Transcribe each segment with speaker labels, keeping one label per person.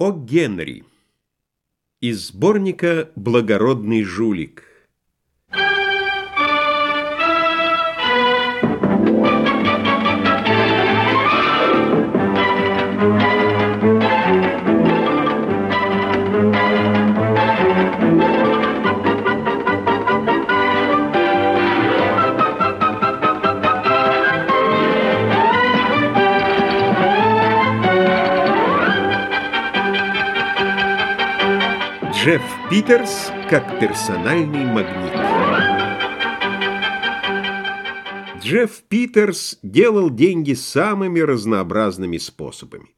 Speaker 1: О Генри! Из сборника «Благородный жулик» Питерс как персональный магнит. Джефф Питерс делал деньги самыми разнообразными способами.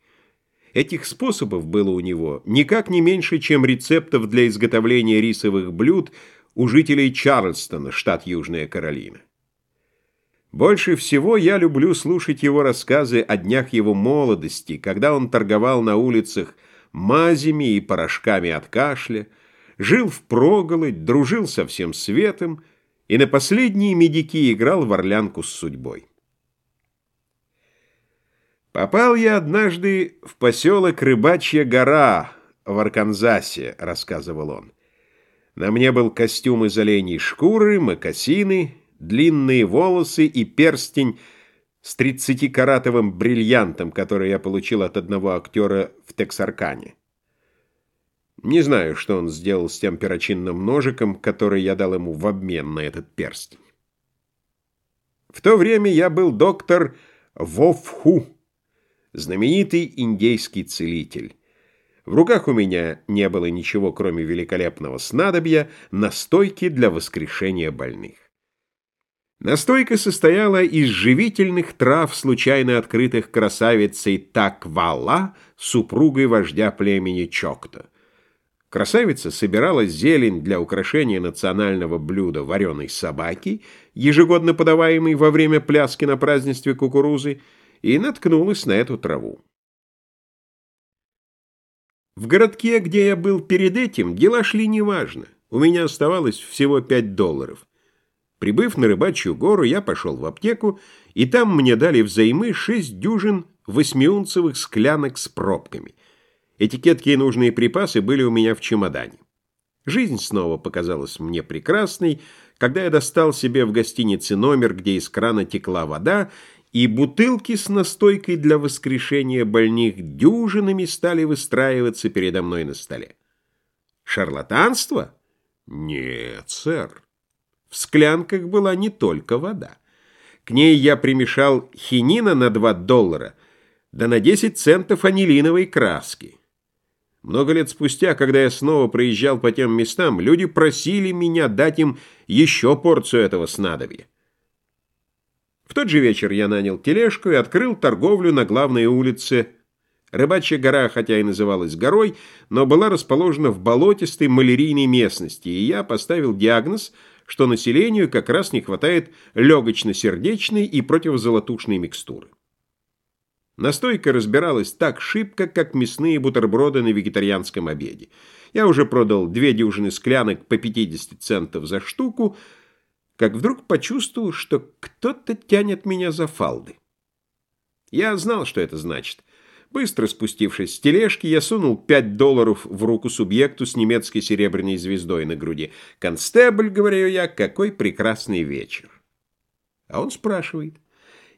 Speaker 1: Этих способов было у него никак не меньше, чем рецептов для изготовления рисовых блюд у жителей Чарльстона, штат Южная Каролина. Больше всего я люблю слушать его рассказы о днях его молодости, когда он торговал на улицах мазями и порошками от кашля, жил в проголодь, дружил со всем светом и на последние медики играл в орлянку с судьбой. «Попал я однажды в поселок Рыбачья гора в Арканзасе», — рассказывал он. «На мне был костюм из оленей шкуры, мокасины, длинные волосы и перстень — с 30-каратовым бриллиантом, который я получил от одного актера в Тексаркане. Не знаю, что он сделал с тем перочинным ножиком, который я дал ему в обмен на этот перстень. В то время я был доктор Вовху, знаменитый индейский целитель. В руках у меня не было ничего, кроме великолепного снадобья, настойки для воскрешения больных. Настойка состояла из живительных трав, случайно открытых красавицей Таквала, супругой вождя племени Чокта. Красавица собирала зелень для украшения национального блюда вареной собаки, ежегодно подаваемой во время пляски на празднестве кукурузы, и наткнулась на эту траву. В городке, где я был перед этим, дела шли неважно. У меня оставалось всего пять долларов. Прибыв на Рыбачью гору, я пошел в аптеку, и там мне дали взаймы шесть дюжин восьмиунцевых склянок с пробками. Этикетки и нужные припасы были у меня в чемодане. Жизнь снова показалась мне прекрасной, когда я достал себе в гостинице номер, где из крана текла вода, и бутылки с настойкой для воскрешения больных дюжинами стали выстраиваться передо мной на столе. Шарлатанство? Нет, сэр. В склянках была не только вода. К ней я примешал хинина на 2 доллара, да на 10 центов анилиновой краски. Много лет спустя, когда я снова проезжал по тем местам, люди просили меня дать им еще порцию этого снадобья. В тот же вечер я нанял тележку и открыл торговлю на главной улице. Рыбачья гора, хотя и называлась горой, но была расположена в болотистой малярийной местности, и я поставил диагноз – что населению как раз не хватает легочно-сердечной и противозолотушной микстуры. Настойка разбиралась так шибко, как мясные бутерброды на вегетарианском обеде. Я уже продал две дюжины склянок по 50 центов за штуку, как вдруг почувствовал, что кто-то тянет меня за фалды. Я знал, что это значит. Быстро спустившись с тележки, я сунул пять долларов в руку субъекту с немецкой серебряной звездой на груди. «Констебль», — говорю я, — «какой прекрасный вечер». А он спрашивает,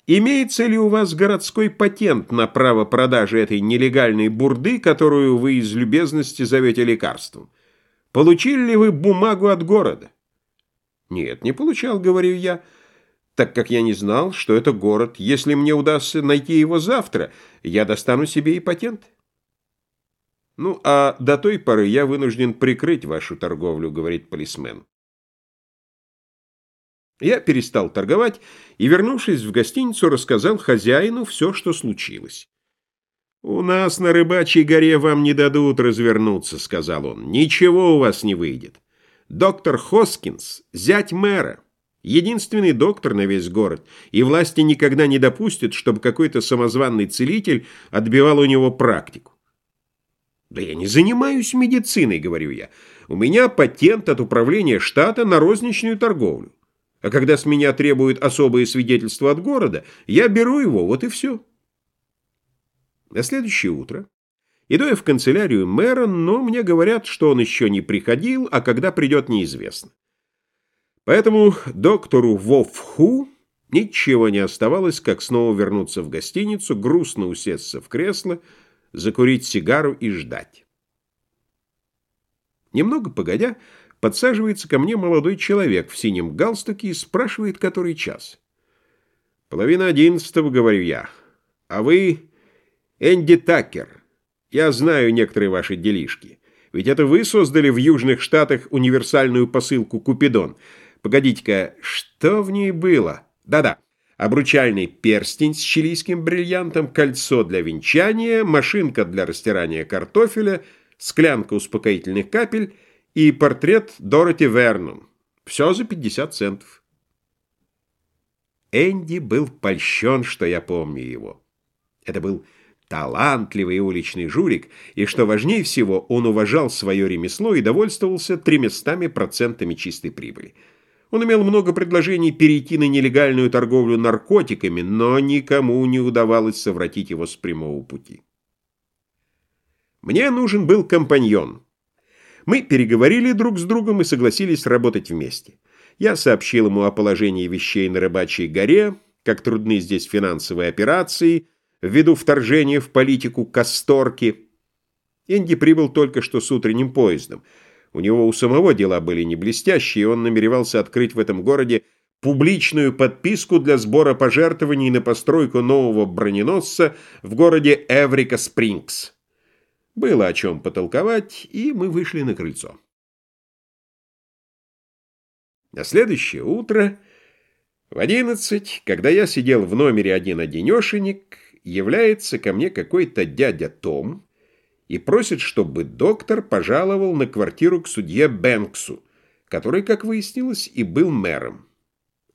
Speaker 1: «Имеется ли у вас городской патент на право продажи этой нелегальной бурды, которую вы из любезности зовете лекарством? Получили ли вы бумагу от города?» «Нет, не получал», — говорю я, — так как я не знал, что это город. Если мне удастся найти его завтра, я достану себе и патент. Ну, а до той поры я вынужден прикрыть вашу торговлю, говорит полисмен. Я перестал торговать и, вернувшись в гостиницу, рассказал хозяину все, что случилось. «У нас на рыбачьей горе вам не дадут развернуться», — сказал он. «Ничего у вас не выйдет. Доктор Хоскинс — зять мэра». Единственный доктор на весь город, и власти никогда не допустят, чтобы какой-то самозванный целитель отбивал у него практику. «Да я не занимаюсь медициной», — говорю я. «У меня патент от управления штата на розничную торговлю. А когда с меня требуют особое свидетельство от города, я беру его, вот и все». На следующее утро Иду я в канцелярию мэра, но мне говорят, что он еще не приходил, а когда придет, неизвестно. Поэтому доктору Вовху ничего не оставалось, как снова вернуться в гостиницу, грустно усесться в кресло, закурить сигару и ждать. Немного погодя, подсаживается ко мне молодой человек в синем галстуке и спрашивает, который час. «Половина одиннадцатого», — говорю я. «А вы Энди Такер. Я знаю некоторые ваши делишки. Ведь это вы создали в Южных Штатах универсальную посылку «Купидон». Погодите-ка, что в ней было? Да-да, обручальный перстень с чилийским бриллиантом, кольцо для венчания, машинка для растирания картофеля, склянка успокоительных капель и портрет Дороти Вернон. Все за 50 центов. Энди был польщен, что я помню его. Это был талантливый уличный жулик, и, что важнее всего, он уважал свое ремесло и довольствовался тремястами процентами чистой прибыли. Он имел много предложений перейти на нелегальную торговлю наркотиками, но никому не удавалось совратить его с прямого пути. Мне нужен был компаньон. Мы переговорили друг с другом и согласились работать вместе. Я сообщил ему о положении вещей на Рыбачьей горе, как трудны здесь финансовые операции, ввиду вторжения в политику Касторки. Энди прибыл только что с утренним поездом. У него у самого дела были не блестящие, и он намеревался открыть в этом городе публичную подписку для сбора пожертвований на постройку нового броненосца в городе Эврика Спрингс. Было о чем потолковать, и мы вышли на крыльцо. На следующее утро, в одиннадцать, когда я сидел в номере один-одинешенек, является ко мне какой-то дядя Том и просит, чтобы доктор пожаловал на квартиру к судье Бэнксу, который, как выяснилось, и был мэром.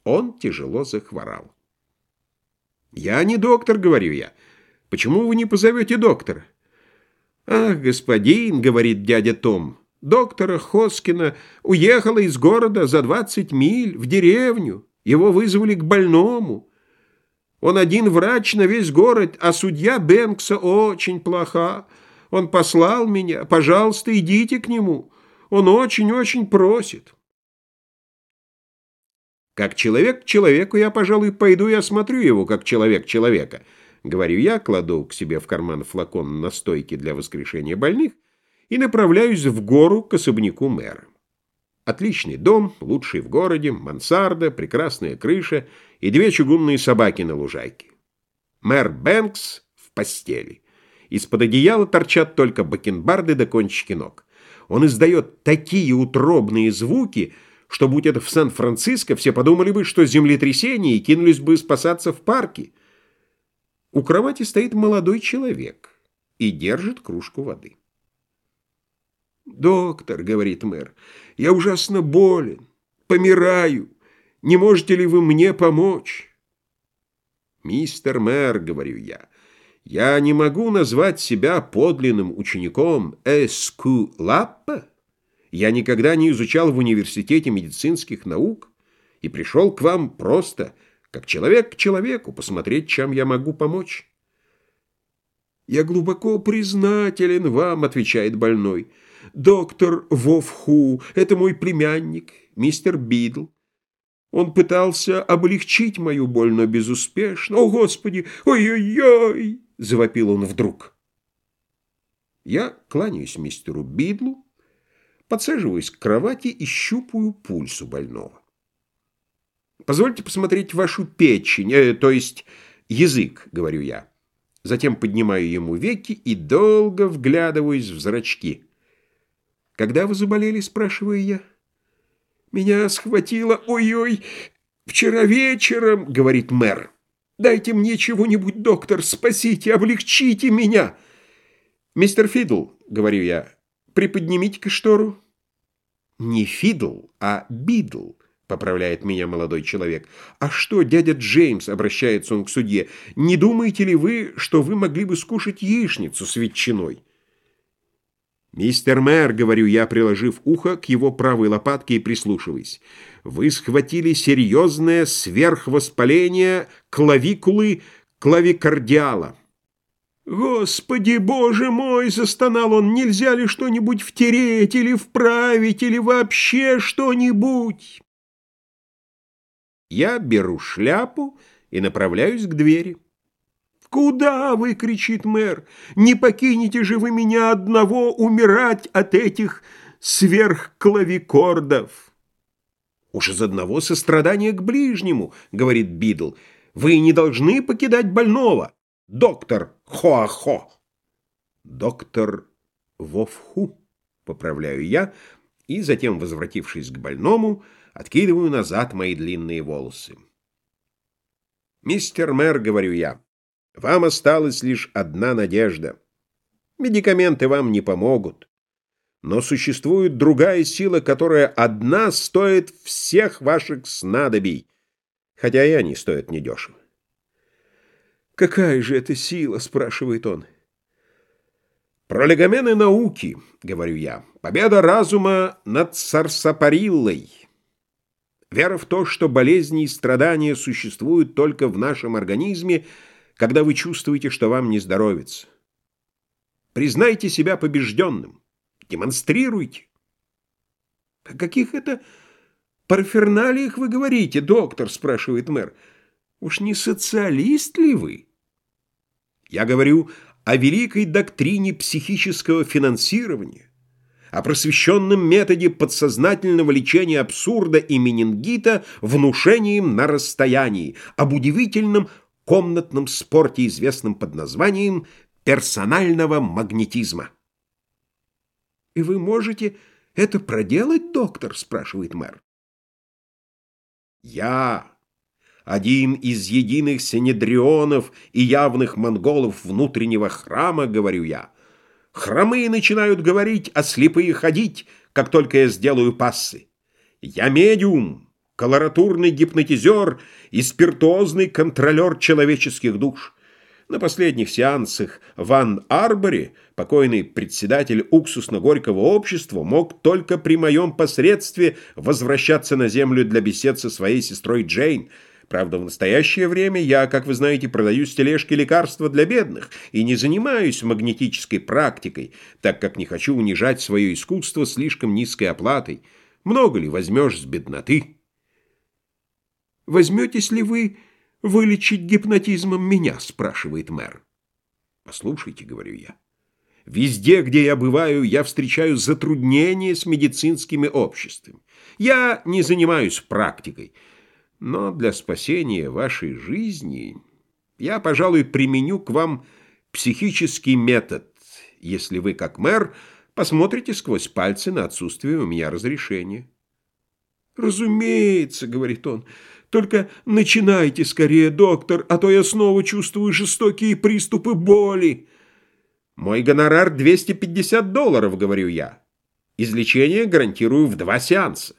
Speaker 1: Он тяжело захворал. «Я не доктор», — говорю я. «Почему вы не позовете доктора?» «Ах, господин», — говорит дядя Том, — доктора Хоскина уехала из города за 20 миль в деревню. Его вызвали к больному. Он один врач на весь город, а судья Бенкса очень плоха. Он послал меня. Пожалуйста, идите к нему. Он очень-очень просит. Как человек к человеку я, пожалуй, пойду и осмотрю его, как человек человека. Говорю я, кладу к себе в карман флакон настойки для воскрешения больных и направляюсь в гору к особняку мэра. Отличный дом, лучший в городе, мансарда, прекрасная крыша и две чугунные собаки на лужайке. Мэр Бэнкс в постели. Из-под одеяла торчат только бакенбарды до кончики ног. Он издает такие утробные звуки, что, будь это в Сан-Франциско, все подумали бы, что землетрясение, и кинулись бы спасаться в парке. У кровати стоит молодой человек и держит кружку воды. «Доктор», — говорит мэр, — «я ужасно болен, помираю. Не можете ли вы мне помочь?» «Мистер мэр», — говорю я, — «я не могу назвать себя подлинным учеником Эскулаппа. Я никогда не изучал в университете медицинских наук и пришел к вам просто, как человек к человеку, посмотреть, чем я могу помочь». «Я глубоко признателен вам», — отвечает больной, — Доктор Вовху — это мой племянник, мистер Бидл. Он пытался облегчить мою боль, но безуспешно. О, Господи! Ой-ой-ой! — завопил он вдруг. Я кланяюсь мистеру Бидлу, подсаживаюсь к кровати и щупаю пульс у больного. «Позвольте посмотреть вашу печень, э, то есть язык», — говорю я. Затем поднимаю ему веки и долго вглядываюсь в зрачки. «Когда вы заболели?» – спрашиваю я. «Меня схватило, ой-ой, вчера вечером», – говорит мэр. «Дайте мне чего-нибудь, доктор, спасите, облегчите меня». «Мистер Фидл», — говорю я, — «приподнимите-ка штору». «Не Фидл, а Бидл», — поправляет меня молодой человек. «А что, дядя Джеймс?» — обращается он к судье. «Не думаете ли вы, что вы могли бы скушать яичницу с ветчиной?» «Мистер мэр», — говорю я, приложив ухо к его правой лопатке и прислушиваясь, «вы схватили серьезное сверхвоспаление клавикулы клавикардиала. «Господи, боже мой!» — застонал он. «Нельзя ли что-нибудь втереть или вправить, или вообще что-нибудь?» Я беру шляпу и направляюсь к двери. «Куда вы?» — кричит мэр. «Не покинете же вы меня одного умирать от этих сверхклавикордов!» «Уж из одного сострадания к ближнему», — говорит Бидл. «Вы не должны покидать больного, доктор Хоахо». «Доктор Вовху», — поправляю я, и затем, возвратившись к больному, откидываю назад мои длинные волосы. «Мистер мэр», — говорю я, — «вам осталась лишь одна надежда. Медикаменты вам не помогут. Но существует другая сила, которая одна стоит всех ваших снадобий, хотя и они стоят недешево. «Какая же это сила?» — спрашивает он. «Пролегомены науки», — говорю я, — «победа разума над сарсапариллой». Вера в то, что болезни и страдания существуют только в нашем организме, когда вы чувствуете, что вам не здоровится. Признайте себя побежденным. Демонстрируйте. О каких это парферналиях вы говорите, доктор, спрашивает мэр. Уж не социалист ли вы? Я говорю о великой доктрине психического финансирования, о просвещенном методе подсознательного лечения абсурда и менингита внушением на расстоянии, об удивительном комнатном спорте, известном под названием персонального магнетизма. «И вы можете это проделать, доктор?» — спрашивает мэр. «Я, один из единых синедрионов и явных монголов внутреннего храма, — говорю я, — хромые начинают говорить, а слепые ходить, как только я сделаю пассы. Я медиум, колоратурный гипнотизер и спиртозный контролер человеческих душ». На последних сеансах в Ан-Арборе покойный председатель уксусно-горького общества мог только при моем посредстве возвращаться на землю для бесед со своей сестрой Джейн. Правда, в настоящее время я, как вы знаете, продаю с тележки лекарства для бедных и не занимаюсь магнетической практикой, так как не хочу унижать свое искусство слишком низкой оплатой. Много ли возьмешь с бедноты? Возьметесь ли вы вылечить гипнотизмом меня?» – спрашивает мэр. «Послушайте», – говорю я, – «везде, где я бываю, я встречаю затруднения с медицинскими обществами. Я не занимаюсь практикой, но для спасения вашей жизни я, пожалуй, применю к вам психический метод, если вы, как мэр, посмотрите сквозь пальцы на отсутствие у меня разрешения». «Разумеется», — говорит он, — только начинайте скорее, доктор, а то я снова чувствую жестокие приступы боли. Мой гонорар 250 долларов, говорю я. Излечение гарантирую в два сеанса.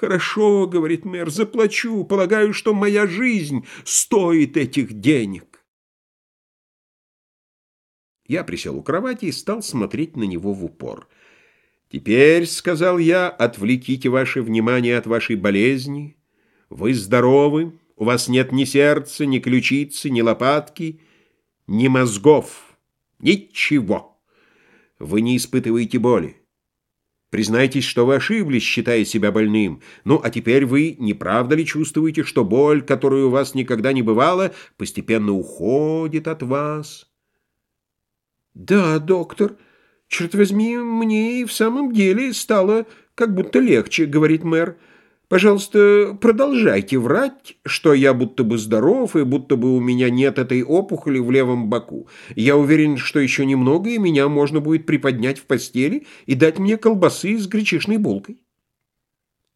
Speaker 1: Хорошо, говорит мэр, заплачу. Полагаю, что моя жизнь стоит этих денег. Я присел у кровати и стал смотреть на него в упор. «Теперь, — сказал я, — отвлеките ваше внимание от вашей болезни» Вы здоровы, у вас нет ни сердца, ни ключицы, ни лопатки, ни мозгов, ничего. Вы не испытываете боли. Признайтесь, что вы ошиблись, считая себя больным. Ну, а теперь вы, не правда ли, чувствуете, что боль, которую у вас никогда не бывало, постепенно уходит от вас? Да, доктор, черт возьми, мне и в самом деле стало как будто легче, говорит мэр. Пожалуйста, продолжайте врать, что я будто бы здоров и будто бы у меня нет этой опухоли в левом боку. Я уверен, что еще немного, и меня можно будет приподнять в постели и дать мне колбасы с гречишной булкой.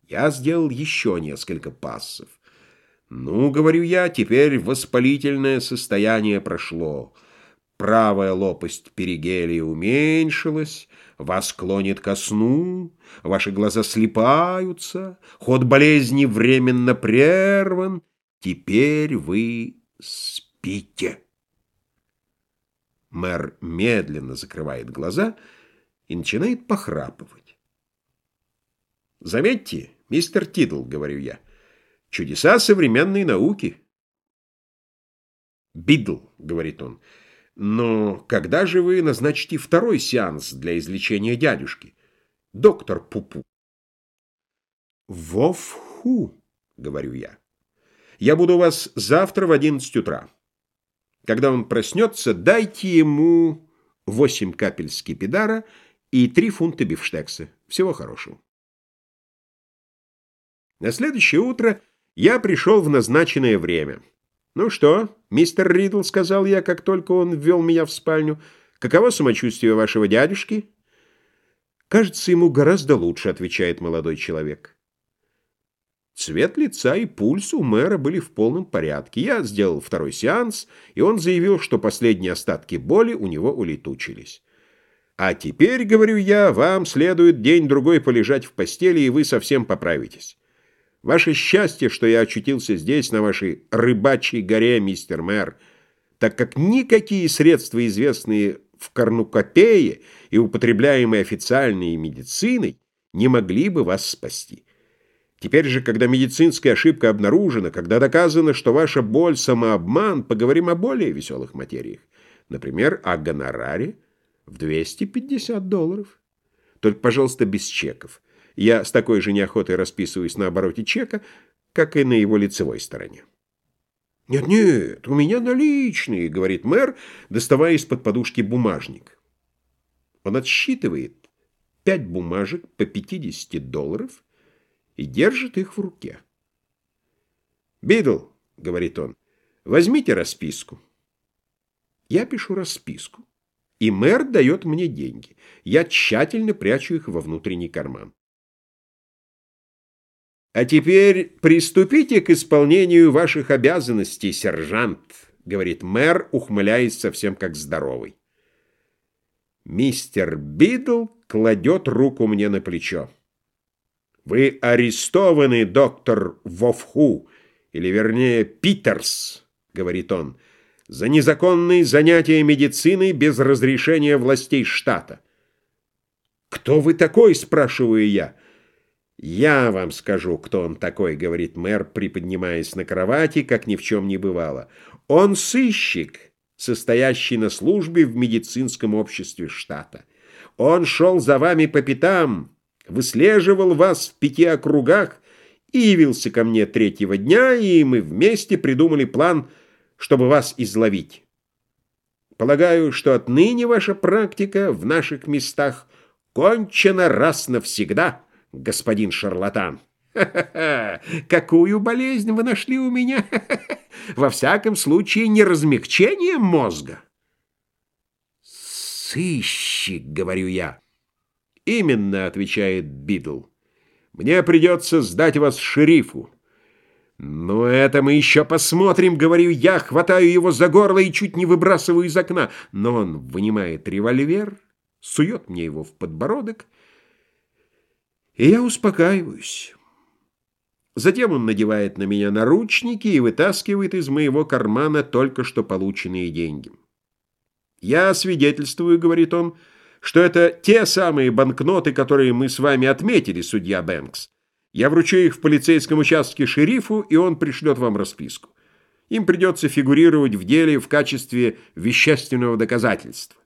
Speaker 1: Я сделал еще несколько пассов. Ну, говорю я, теперь воспалительное состояние прошло. Правая лопасть перигелия уменьшилась, вас клонит ко сну, ваши глаза слипаются, ход болезни временно прерван, теперь вы спите. Мэр медленно закрывает глаза и начинает похрапывать. «Заметьте, мистер Тидл, — говорю я, — чудеса современной науки». «Бидл», — говорит он, — Но когда же вы назначите второй сеанс для излечения дядюшки? Доктор Пупу. Вовху, говорю я. Я буду у вас завтра в одиннадцать утра. Когда он проснется, дайте ему восемь капель скипидара и три фунта бифштекса. Всего хорошего. На следующее утро я пришел в назначенное время. «Ну что, мистер Ридл», — сказал я, как только он ввел меня в спальню, — «каково самочувствие вашего дядюшки?» «Кажется, ему гораздо лучше», — отвечает молодой человек. Цвет лица и пульс у мэра были в полном порядке. Я сделал второй сеанс, и он заявил, что последние остатки боли у него улетучились. «А теперь, — говорю я, — вам следует день-другой полежать в постели, и вы совсем поправитесь. Ваше счастье, что я очутился здесь, на вашей рыбачьей горе, мистер мэр, так как никакие средства, известные в Корнукопее и употребляемые официальной медициной, не могли бы вас спасти. Теперь же, когда медицинская ошибка обнаружена, когда доказано, что ваша боль – самообман, поговорим о более веселых материях. Например, о гонораре в 250 долларов. Только, пожалуйста, без чеков. Я с такой же неохотой расписываюсь на обороте чека, как и на его лицевой стороне. «Нет-нет, у меня наличные», — говорит мэр, доставая из-под подушки бумажник. Он отсчитывает пять бумажек по 50 долларов и держит их в руке. «Бидл», — говорит он, — «возьмите расписку». Я пишу расписку, и мэр дает мне деньги. Я тщательно прячу их во внутренний карман. «А теперь приступите к исполнению ваших обязанностей, сержант», — говорит мэр, ухмыляясь совсем как здоровый. Мистер Бидл кладет руку мне на плечо. «Вы арестованы, доктор Вовху, или, вернее, Питерс», — говорит он, — «за незаконные занятия медициной без разрешения властей штата». «Кто вы такой?» — спрашиваю я. «Я вам скажу, кто он такой», — говорит мэр, приподнимаясь на кровати, как ни в чем не бывало. «Он сыщик, состоящий на службе в медицинском обществе штата. Он шел за вами по пятам, выслеживал вас в пяти округах и явился ко мне третьего дня, и мы вместе придумали план, чтобы вас изловить. Полагаю, что отныне ваша практика в наших местах кончена раз навсегда» господин шарлатан. Ха-ха-ха! Какую болезнь вы нашли у меня? Во всяком случае, не размягчение мозга. Сыщик, говорю я. Именно, отвечает Бидл. Мне придется сдать вас шерифу. «Ну, это мы еще посмотрим», — говорю я, хватаю его за горло и чуть не выбрасываю из окна. Но он вынимает револьвер, сует мне его в подбородок и я успокаиваюсь. Затем он надевает на меня наручники и вытаскивает из моего кармана только что полученные деньги. «Я свидетельствую», — говорит он, — «что это те самые банкноты, которые мы с вами отметили, судья Бэнкс. Я вручу их в полицейском участке шерифу, и он пришлет вам расписку. Им придется фигурировать в деле в качестве вещественного доказательства».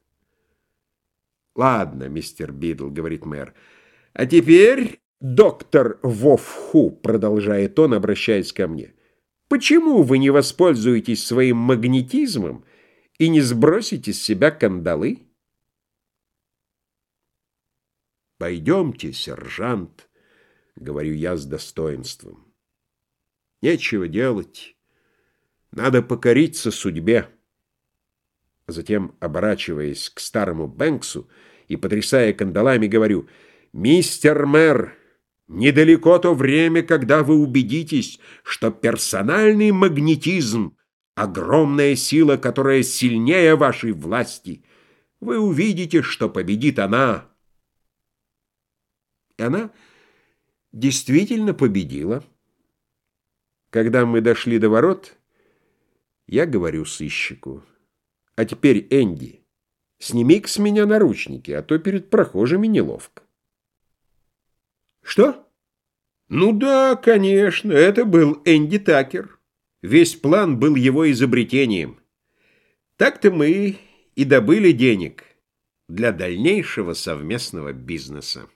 Speaker 1: «Ладно, мистер Бидл», — говорит мэр, — а теперь, доктор Вовху, продолжает он, обращаясь ко мне, почему вы не воспользуетесь своим магнетизмом и не сбросите с себя кандалы? Пойдемте, сержант, говорю я с достоинством. Нечего делать. Надо покориться судьбе. Затем, оборачиваясь к старому Бэнксу и потрясая кандалами, говорю — Мистер мэр, недалеко то время, когда вы убедитесь, что персональный магнетизм — огромная сила, которая сильнее вашей власти. Вы увидите, что победит она. И она действительно победила. Когда мы дошли до ворот, я говорю сыщику, «А теперь, Энди, сними-ка с меня наручники, а то перед прохожими неловко». Что? Ну да, конечно, это был Энди Такер. Весь план был его изобретением. Так-то мы и добыли денег для дальнейшего совместного бизнеса.